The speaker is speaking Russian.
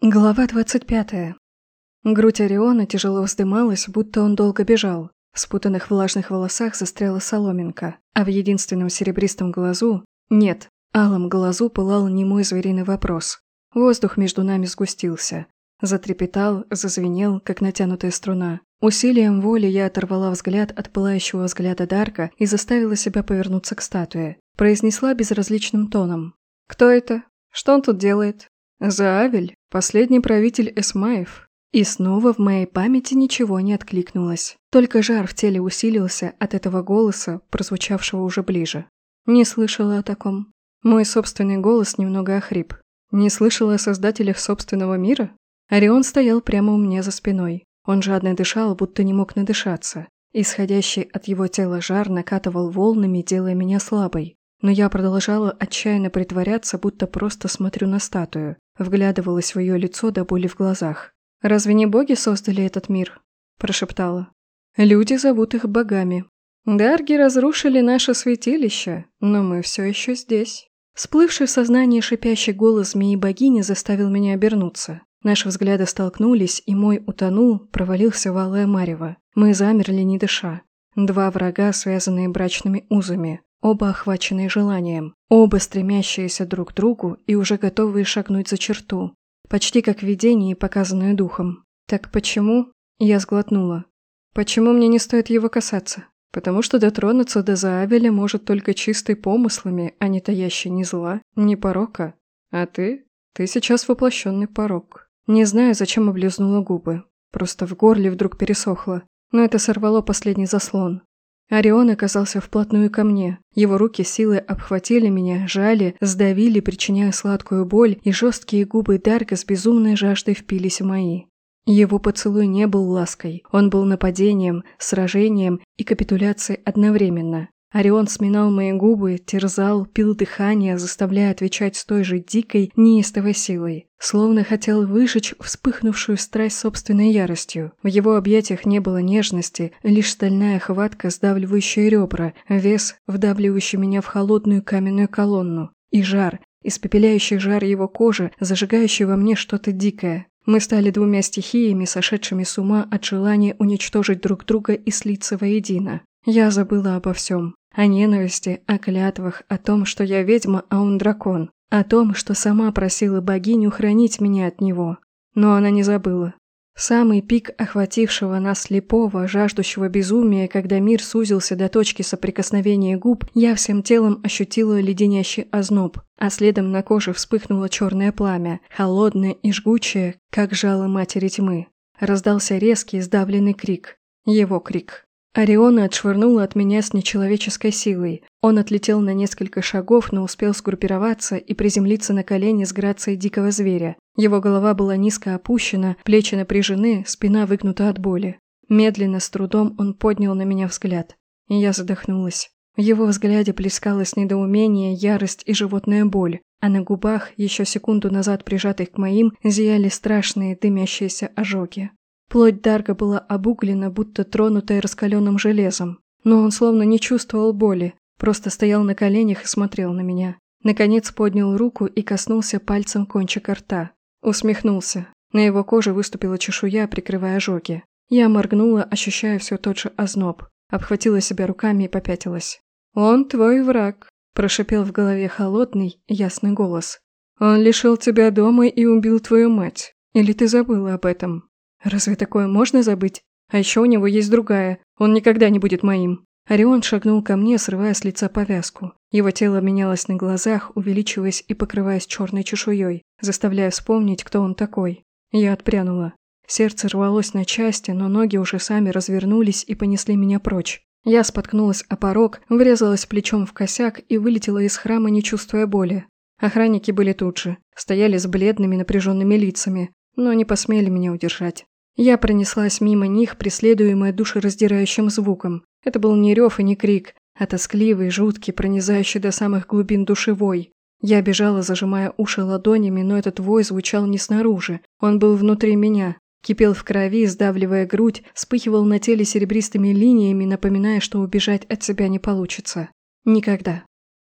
Глава 25. Грудь Ориона тяжело вздымалась, будто он долго бежал. В спутанных влажных волосах застряла соломинка, а в единственном серебристом глазу... Нет, алом глазу пылал немой звериный вопрос. Воздух между нами сгустился. Затрепетал, зазвенел, как натянутая струна. Усилием воли я оторвала взгляд от пылающего взгляда Дарка и заставила себя повернуться к статуе. Произнесла безразличным тоном. «Кто это? Что он тут делает?» «Заавель, последний правитель Эсмаев». И снова в моей памяти ничего не откликнулось. Только жар в теле усилился от этого голоса, прозвучавшего уже ближе. Не слышала о таком. Мой собственный голос немного охрип. Не слышала о создателях собственного мира? Орион стоял прямо у меня за спиной. Он жадно дышал, будто не мог надышаться. Исходящий от его тела жар накатывал волнами, делая меня слабой. Но я продолжала отчаянно притворяться, будто просто смотрю на статую, вглядывалась в ее лицо до боли в глазах. «Разве не боги создали этот мир?» – прошептала. «Люди зовут их богами. Дарги разрушили наше святилище, но мы все еще здесь». Всплывший в сознании шипящий голос змеи-богини заставил меня обернуться. Наши взгляды столкнулись, и мой утонул, провалился в алое марево. Мы замерли, не дыша. Два врага, связанные брачными узами. Оба охваченные желанием, оба стремящиеся друг к другу и уже готовые шагнуть за черту. Почти как видение, показанное духом. Так почему? Я сглотнула. Почему мне не стоит его касаться? Потому что дотронуться до Заавеля может только чистой помыслами, а не таящей ни зла, ни порока. А ты? Ты сейчас воплощенный порок. Не знаю, зачем облизнула губы. Просто в горле вдруг пересохло. Но это сорвало последний заслон. Орион оказался вплотную ко мне. Его руки силой обхватили меня, жали, сдавили, причиняя сладкую боль, и жесткие губы Дарка с безумной жаждой впились в мои. Его поцелуй не был лаской, он был нападением, сражением и капитуляцией одновременно. Орион сминал мои губы, терзал, пил дыхание, заставляя отвечать с той же дикой, неистовой силой. Словно хотел выжечь вспыхнувшую страсть собственной яростью. В его объятиях не было нежности, лишь стальная хватка, сдавливающая ребра, вес, вдавливающий меня в холодную каменную колонну. И жар, испепеляющий жар его кожи, зажигающий во мне что-то дикое. Мы стали двумя стихиями, сошедшими с ума от желания уничтожить друг друга и слиться воедино. Я забыла обо всем. О ненависти, о клятвах, о том, что я ведьма, а он дракон. О том, что сама просила богиню хранить меня от него. Но она не забыла. Самый пик охватившего нас слепого, жаждущего безумия, когда мир сузился до точки соприкосновения губ, я всем телом ощутила леденящий озноб, а следом на коже вспыхнуло черное пламя, холодное и жгучее, как жало матери тьмы. Раздался резкий, сдавленный крик. Его крик. Ориона отшвырнула от меня с нечеловеческой силой. Он отлетел на несколько шагов, но успел сгруппироваться и приземлиться на колени с грацией дикого зверя. Его голова была низко опущена, плечи напряжены, спина выгнута от боли. Медленно, с трудом он поднял на меня взгляд. И я задохнулась. В его взгляде плескалось недоумение, ярость и животная боль, а на губах, еще секунду назад прижатых к моим, зияли страшные дымящиеся ожоги. Плоть Дарга была обуглена, будто тронутая раскаленным железом. Но он словно не чувствовал боли, просто стоял на коленях и смотрел на меня. Наконец поднял руку и коснулся пальцем кончика рта. Усмехнулся. На его коже выступила чешуя, прикрывая ожоги. Я моргнула, ощущая все тот же озноб. Обхватила себя руками и попятилась. «Он твой враг», – прошипел в голове холодный, ясный голос. «Он лишил тебя дома и убил твою мать. Или ты забыла об этом?» Разве такое можно забыть? А еще у него есть другая. Он никогда не будет моим. Орион шагнул ко мне, срывая с лица повязку. Его тело менялось на глазах, увеличиваясь и покрываясь черной чешуей, заставляя вспомнить, кто он такой. Я отпрянула. Сердце рвалось на части, но ноги уже сами развернулись и понесли меня прочь. Я споткнулась о порог, врезалась плечом в косяк и вылетела из храма, не чувствуя боли. Охранники были тут же, стояли с бледными напряженными лицами, но не посмели меня удержать. Я пронеслась мимо них, преследуемая душераздирающим звуком. Это был не рев и не крик, а тоскливый, жуткий, пронизающий до самых глубин душевой. Я бежала, зажимая уши ладонями, но этот вой звучал не снаружи. Он был внутри меня. Кипел в крови, сдавливая грудь, вспыхивал на теле серебристыми линиями, напоминая, что убежать от себя не получится. Никогда.